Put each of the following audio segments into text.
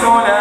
sola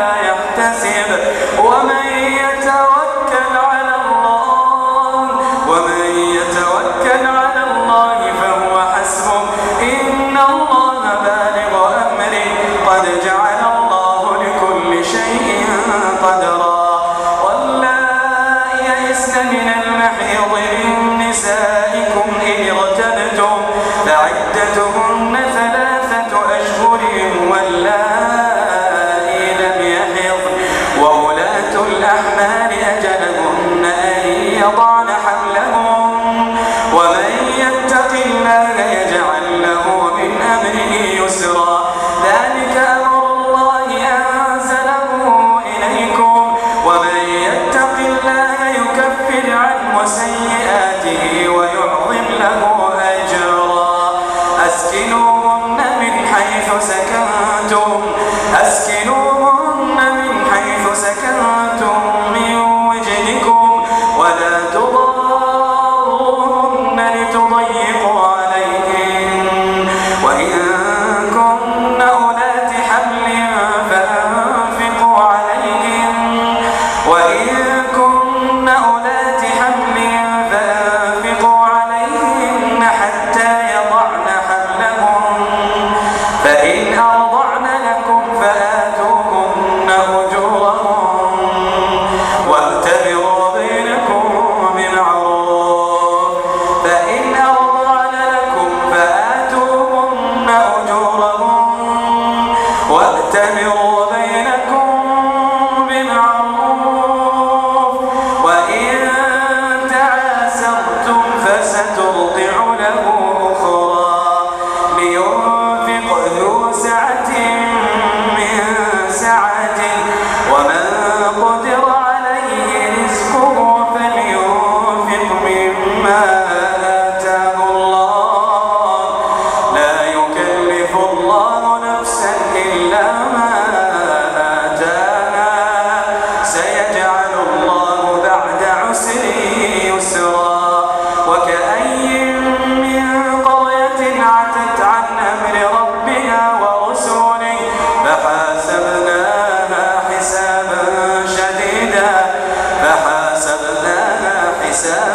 Yeah.